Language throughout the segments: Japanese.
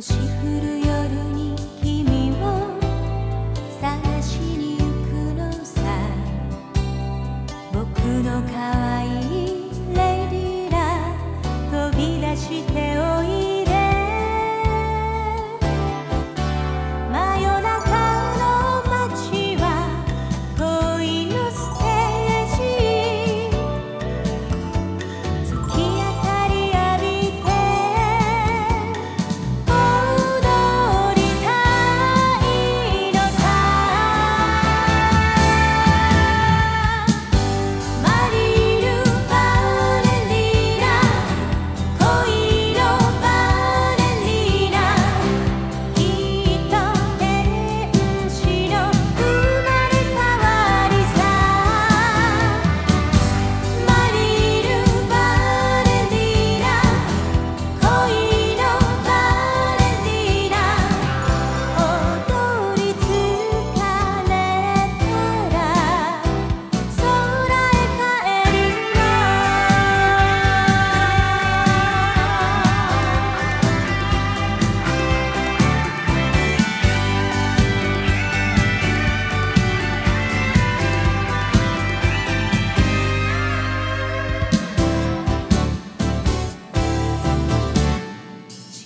星降る夜に君を探しに行くのさ。僕の可愛いレディーラ飛び出してお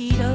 mosquitoes.